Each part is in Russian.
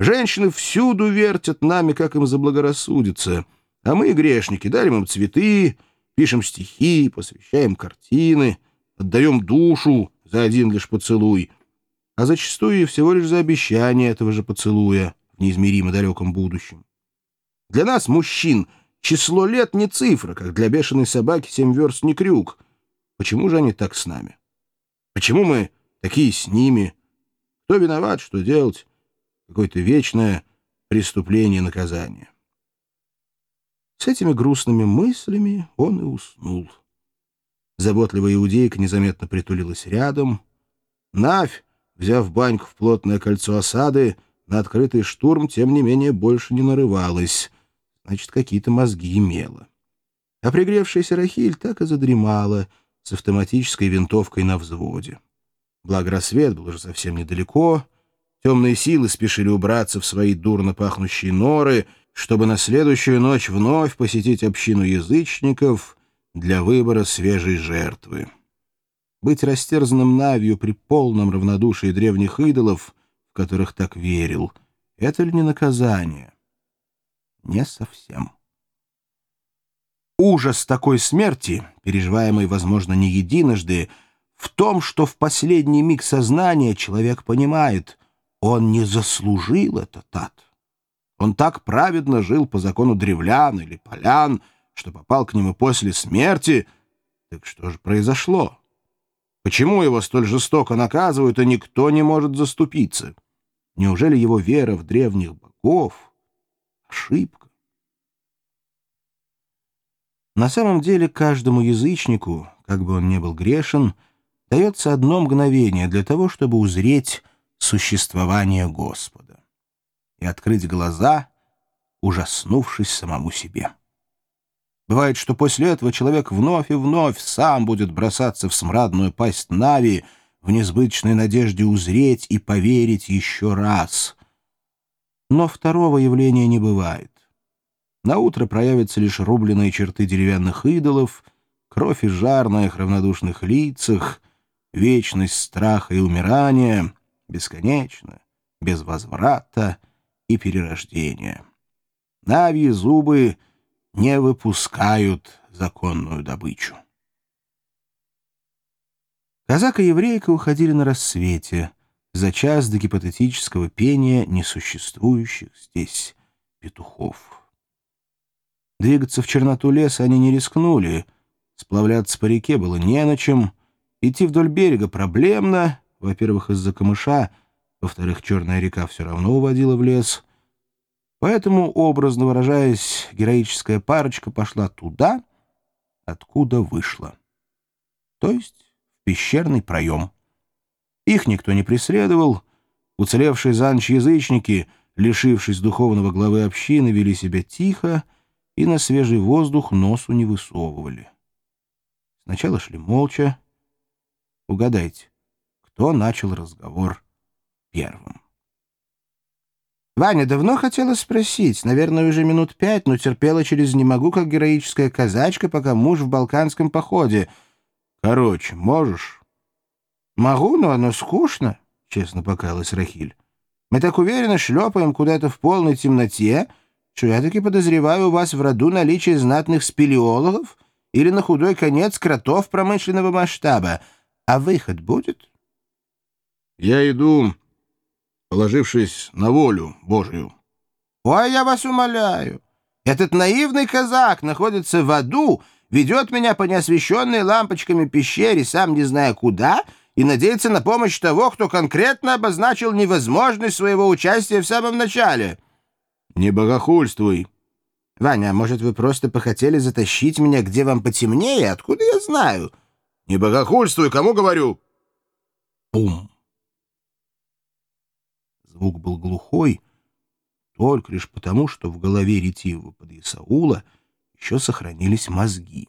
Женщины всюду вертят нами, как им заблагорассудится, а мы, грешники, дарим им цветы, пишем стихи, посвящаем картины, отдаем душу за один лишь поцелуй, а зачастую и всего лишь за обещание этого же поцелуя в неизмеримо далеком будущем. Для нас, мужчин, число лет не цифра, как для бешеной собаки семь верст не крюк. Почему же они так с нами? Почему мы такие с ними? Кто виноват, что делать? Какое-то вечное преступление наказание. С этими грустными мыслями он и уснул. Заботливая иудейка незаметно притулилась рядом. Навь, взяв баньку в плотное кольцо осады, на открытый штурм, тем не менее, больше не нарывалась. Значит, какие-то мозги имела. А пригревшаяся Рахиль так и задремала с автоматической винтовкой на взводе. Благо рассвет был уже совсем недалеко. Темные силы спешили убраться в свои дурно пахнущие норы, чтобы на следующую ночь вновь посетить общину язычников для выбора свежей жертвы. Быть растерзанным Навью при полном равнодушии древних идолов, в которых так верил, это ли не наказание? Не совсем. Ужас такой смерти, переживаемый, возможно, не единожды, в том, что в последний миг сознания человек понимает, он не заслужил этот ад. Он так праведно жил по закону древлян или полян, что попал к нему после смерти. Так что же произошло? Почему его столь жестоко наказывают, и никто не может заступиться? Неужели его вера в древних богов — ошибка? На самом деле каждому язычнику, как бы он ни был грешен, — дается одно мгновение для того, чтобы узреть существование Господа и открыть глаза, ужаснувшись самому себе. Бывает, что после этого человек вновь и вновь сам будет бросаться в смрадную пасть Нави в несбыточной надежде узреть и поверить еще раз. Но второго явления не бывает. На утро проявятся лишь рубленные черты деревянных идолов, кровь и жар на их равнодушных лицах — вечность страха и умирания, бесконечно, без возврата и перерождения. Навьи зубы не выпускают законную добычу. Казак и еврейка уходили на рассвете, за час до гипотетического пения несуществующих здесь петухов. Двигаться в черноту леса они не рискнули, сплавляться по реке было не на чем — Идти вдоль берега проблемно, во-первых, из-за камыша, во-вторых, Черная река все равно уводила в лес. Поэтому, образно выражаясь, героическая парочка пошла туда, откуда вышла. То есть в пещерный проем. Их никто не преследовал. Уцелевшие за ночь язычники, лишившись духовного главы общины, вели себя тихо и на свежий воздух носу не высовывали. Сначала шли молча, Угадайте, кто начал разговор первым? Ваня давно хотела спросить, наверное, уже минут пять, но терпела через «не могу», как героическая казачка, пока муж в балканском походе. Короче, можешь? Могу, но оно скучно, — честно покаялась Рахиль. Мы так уверенно шлепаем куда-то в полной темноте, что я таки подозреваю у вас в роду наличие знатных спелеологов или на худой конец кротов промышленного масштаба — а выход будет? Я иду, положившись на волю Божию. Ой, я вас умоляю. Этот наивный казак находится в аду, ведет меня по неосвещенной лампочками пещере, сам не зная куда, и надеется на помощь того, кто конкретно обозначил невозможность своего участия в самом начале. Не богохульствуй. Ваня, а может, вы просто похотели затащить меня, где вам потемнее? Откуда я знаю? — не богохульствуй, кому говорю? Пум! Звук был глухой, только лишь потому, что в голове ретивого подъясаула еще сохранились мозги.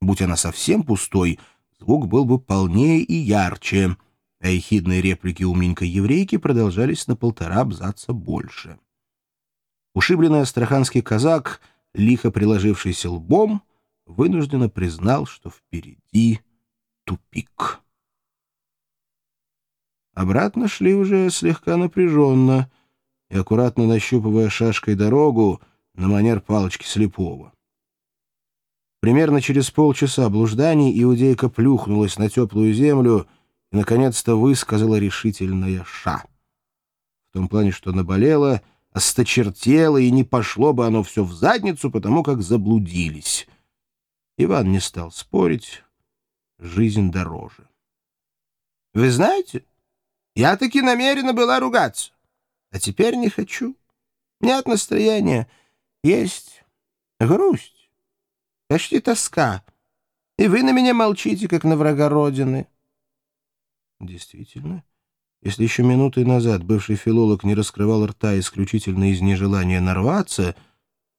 Будь она совсем пустой, звук был бы полнее и ярче, а ехидные реплики умненькой еврейки продолжались на полтора абзаца больше. Ушибленный астраханский казак, лихо приложившийся лбом, вынужденно признал, что впереди тупик. Обратно шли уже слегка напряженно. и аккуратно нащупывая шашкой дорогу на манер палочки слепого. Примерно через полчаса блужданий иудейка плюхнулась на теплую землю и, наконец-то, высказала решительное «ша». В том плане, что наболело, осточертело, и не пошло бы оно все в задницу, потому как заблудились. Иван не стал спорить. Жизнь дороже. «Вы знаете, я таки намерена была ругаться, а теперь не хочу. Нет настроения, есть грусть». Почти тоска. И вы на меня молчите, как на врага Родины. Действительно. Если еще минуты назад бывший филолог не раскрывал рта исключительно из нежелания нарваться,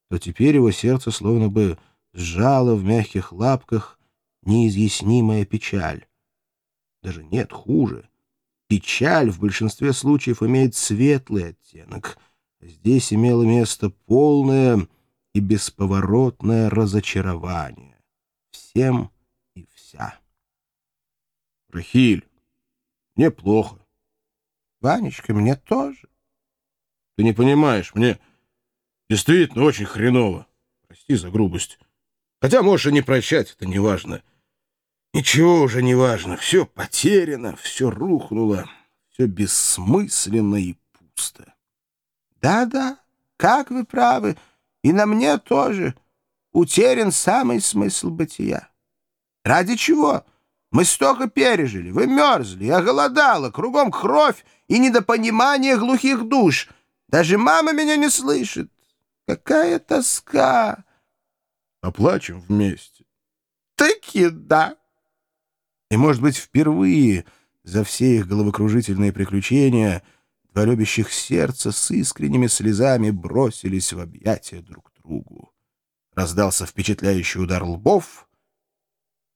то теперь его сердце словно бы сжало в мягких лапках неизъяснимая печаль. Даже нет, хуже. Печаль в большинстве случаев имеет светлый оттенок. Здесь имело место полное и бесповоротное разочарование. Всем и вся. Рахиль, мне плохо. Ванечка, мне тоже. Ты не понимаешь, мне действительно очень хреново. Прости за грубость. Хотя можешь и не прощать, это не важно. Ничего уже не важно. Все потеряно, все рухнуло, все бессмысленно и пусто. Да-да, как вы правы, — и на мне тоже утерян самый смысл бытия. Ради чего? Мы столько пережили, вы мерзли, я голодала, кругом кровь и недопонимание глухих душ. Даже мама меня не слышит. Какая тоска! Оплачем вместе. Таки да. И, может быть, впервые за все их головокружительные приключения — Два любящих сердца с искренними слезами бросились в объятия друг другу. Раздался впечатляющий удар лбов,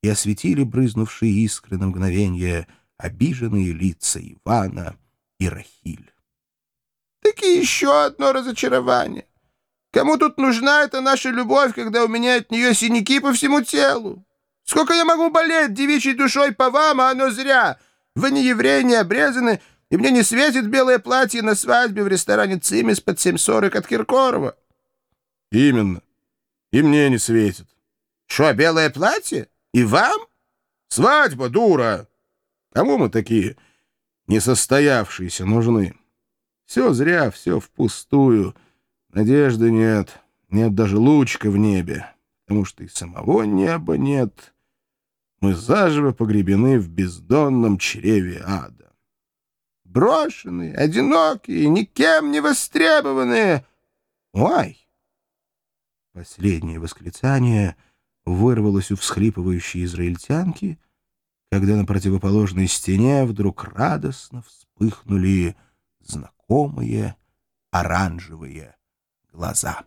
и осветили брызнувшие искры на мгновение обиженные лица Ивана и Рахиль. Таки еще одно разочарование. Кому тут нужна эта наша любовь, когда у меня от нее синяки по всему телу? Сколько я могу болеть девичьей душой по вам, а оно зря. Вы не евреи, не обрезаны, и мне не светит белое платье на свадьбе в ресторане «Цимис» под 7.40 от Киркорова. — Именно. И мне не светит. — Что, белое платье? И вам? — Свадьба, дура! Кому мы такие несостоявшиеся нужны? Все зря, все впустую. Надежды нет, нет даже лучка в небе, потому что и самого неба нет. Мы заживо погребены в бездонном чреве ада брошенные, одинокие, никем не востребованные. Ой! Последнее восклицание вырвалось у всхлипывающей израильтянки, когда на противоположной стене вдруг радостно вспыхнули знакомые оранжевые глаза.